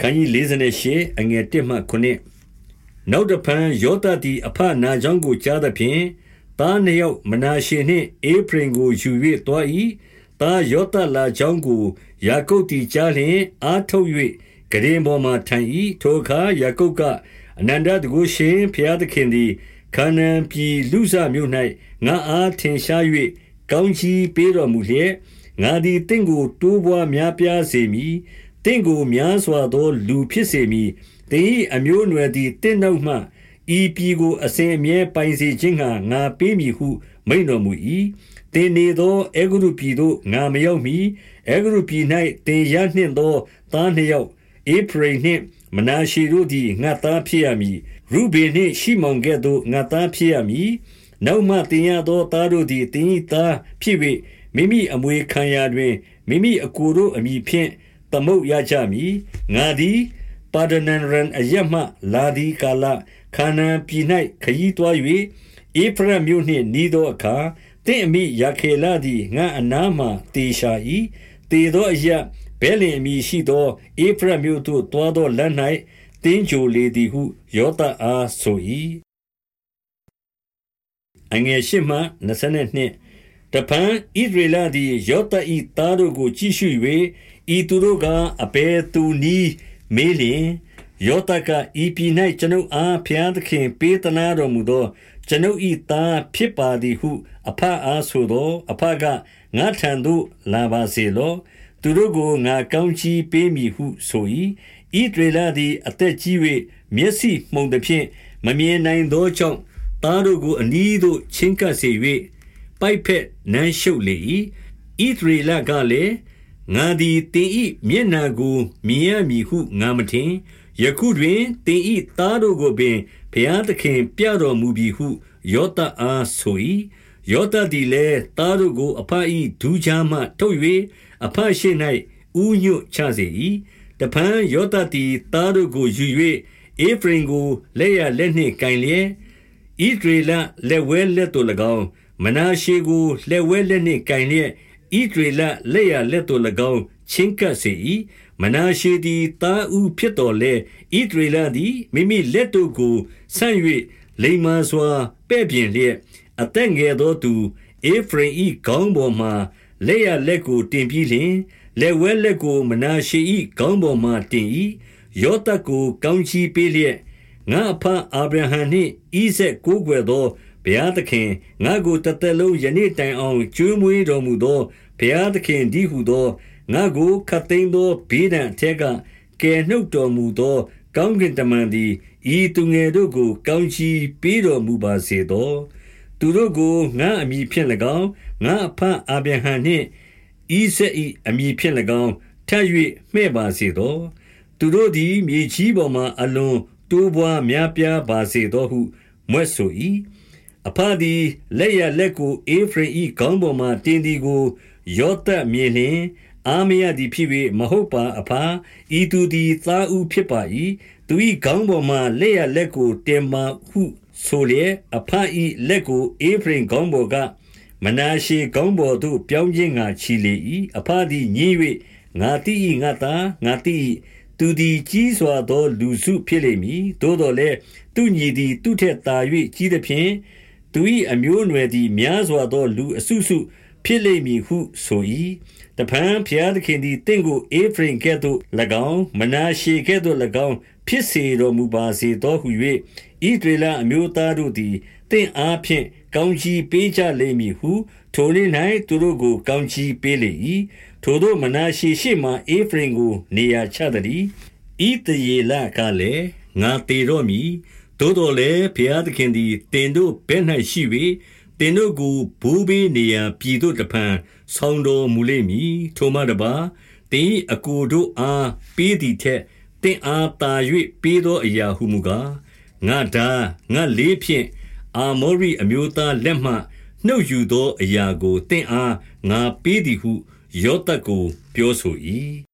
ခန်းကြီး48အငယ်1မှ9နောက်တဖန်ယောသသည်အဖနာကြောင့်ကိုကြားသဖြင့်သားနှစ်ယောက်မနာရှေနှင့်အေဖရင်ကိုယူ၍သွား၏သားယောသလာကြောင့်ကိုယာကုပ်သည်ကြားလျင်အားထုတ်၍ဂရင်ပေါ်မှထိုင်၏ထိုအခါယာကုပ်ကအနန္တတကုရှင်ဖျားသခင်သည်ခါနန်ပြည်လူဇမြို့၌ငါအားထင်ရှား၍ကောင်းချီးပေးတော်မူလျက်ငါသည်တင့်ကိုတိုးပွားများပြားစေမည် တင့်ကိုများစွာသော လူဖြစ်စေမည်တင်၏အမျိုးအနွယ်သည်တင့်နောက်မှဤပြည်ကိုအစဉ်အမြဲပိုင်စေခြင်းငှာငါပေးမည်ဟုမိန်တော်မူ၏တင်နေသောအေဂရုပြည်သို့ငါမရောက်မီအေဂရုပြည်၌တင်ရနှင့်သောသားနှစ်ယောက်အေဖရိနှင့်မနာရှေတို့သည်ငါသားဖြစ်ရမည်ရုဗေနှင့်ရှိမောင်ကဲ့သို့ငါသားဖြစ်ရမည်နောက်မှတင်ရသောသားတို့သည်တင်၏သားဖြစ်၍မိမိအမွေခံရာတွင်မိမိအကိုတို့အမိဖြင့် သမုတ်ရကြမည်ငါသည်ပါဒနန်ရန်အယမလာဒီကာလခါနန်ပြည်၌ခရီးသွား၍အေဖရမြို့နှင့်နီးသောအခါတင့်အမိရခေလသည်ငါအနားမှတေရှာ၏တေသောအရာဘဲလင်အမိရှိသောအေဖရမြို့သို့တွားသောလမ်း၌တင်းကြိုလေသည်ဟုယောသအားဆို၏အငယ်ရှိမှ22 တပန်ဣဒရေလသည် ယောသဤသားတို့ကို ကြည့်ရှု၍ဤသူတို့ကအဘယ်သူနီးမေးလျင် ယောသကဤပြည်၌ကျွန်ုပ်အားဖျားသခင် ပေးသနာတော်မူသော ကျွန်ုပ်ဤသားဖြစ်ပါသည်ဟုအဖအားဆိုသောအဖကငါထံသို့ လာပါစေလောသူတို့ကို ငါကောင်းချီးပေးမည်ဟုဆို၏ဤဒေလာသည် အသက်ကြီး၍မျက်စိမှုန်သည်ဖြင့် မမြင်နိုင်သောကြောင့် သားတို့ကို အနီးသို့ ချင်းကပ်စေ၍ ပိုက်ဖက်နမ်းရှုပ်လေ၏ဣသရေလကလည်းငါသည်တင်ဤမျက်နာကိုမြင်ရမည်ဟုငါမထင်ယခုတွင်တင်ဤသားတို့ကိုပင်ဘုရားသခင်ပြတော်မူပြီဟုယောသအားဆို၏ယောသသည်လည်းသားတို့ကို အဖအီဒူးချာမှထုတ်၍အဖရှိ၌ဥညွတ်ချစေ၏တဖန်ယောသသည်သားတို့ကိုယူ၍အေဖရင်ကိုလက်ရလက်နှင့်ကင်လျက်ဣဒရေလလက်ဝဲလက်တို့၎င်း မနာရှေကိုလက်ဝဲလက်နှင့်ကင်လျက်ဣဒရေလလက်ရလက်တို့၎င်းချင်းကပ်စေ၏မနာရှေသည်တာဥဖြစ်တော်လဲဣဒရေလသည်မိမိလက်တို့ကိုဆန့်၍လိမ္မာစွာပဲ့ပြင်လျက်အသက်ငယ်သောသူအေဖရင်ဤခေါင်းပေါ်မှလက်ရလက်ကိုတင်ပြီးလျှင်လက်ဝဲလက်ကိုမနာရှေဤခေါင်းပေါ်မှတင်၏ယောသကိုကောင်းချီးပေးလျက်ငါအဖအာဗြဟံနှင့်ဣဇက်ကိုးကွယ်သော ဘုရားသခင်ငါကိုတသက်လုံးယနေ့တိုင်အောင်ကျွေးမွေးတော်မူသောဘုရားသခင်ဒီဟုသောငါကိုခတ်သိမ်းသောဘေးဒဏ်အထက်ကကယ်နှုတ်တော်မူသော ကောင်းကင်တမန်သည်ဤသူငယ်တို့ကို ကောင်းချီးပေးတော်မူပါစေသောသူတို့ကိုငါအမိဖြင့်၎င်းငါအဖအာဗြဟံနှင့်ဤဆက်ဤအမိဖြင့်၎င်းထပ်၍မှဲ့ပါစေသော သူတို့သည်မြေကြီးပေါ်မှအလွန်တိုးပွားများပြားပါစေသောဟုမွဲ့ဆို၏ အဖသည်လက်ရလက်ကိုအေဖရင်ဤခေါင်းပေါ်မှတင်သည်ကိုယောသမြင်လျင်အာမရသည်ဖြစ်၍မဟုတ်ပါအဖာဤသူသည်သားဥဖြစ်ပါ၏သူ၏ခေါင်းပေါ်မှလက်ရလက်ကိုတင်ပါဟုဆိုလျက်အဖ၏လက်ကိုအေဖရင်ခေါင်းပေါ်ကမနာရှေခေါင်းပေါ်သို့ပြောင်းခြင်းငါချီလေ၏အဖသည်ညင်း၍ငါတိ၏ငါသားငါတိ၏သူသည်ကြီးစွာသော လူစုဖြစ်လိမ့်မည်သို့တော်လည်းသူညီသည်သူထက်သာ၍ကြီးသဖြင့် သူ၏အမျိုးအနွယ်သည်များစွာသောလူအစုစုဖြစ်လိမ့်မည်ဟုဆို၏တပံဖျားသခင်သည်တင့်ကိုအေဖရင်ကဲ့သို့၎င်းမနာရှေကဲ့သို့၎င်းဖြစ်စေတော်မူပါစေသောဟု၍ဣဒရေလအမျိုးသားတို့သည်တင့်အားဖြင့်ကောင်းချီးပေးကြလိမ့်မည်ဟုထိုနေ့၌သူတို့ကိုကောင်းချီးပေးလေ၏ထိုတို့မနာရှေရှိမှအေဖရင်ကို နေရာချသည်ဤတရေလကလည်းငါတေတော့မည် သို့တော်လည်းဘုရားသခင်သည် တင်တို့ဘဲ၌ရှိ၍တင်တို့ကိုဘိုးဘေးနေရာပြည်သို့တဖန်ဆောင်းတော်မူလိမ့်မည်ထိုမှတပါတင်အကိုတို့အားပေးသည်ထက်တင်အားတာ၍ပေးသောအရာဟုမူကားငါဒါငါလေးဖြင့်အာမောရိအမျိုးသားလက်မှနှုတ်ယူသောအရာကိုတင့်အားငါပေးသည်ဟုယောသတ်ကို ပြောဆို၏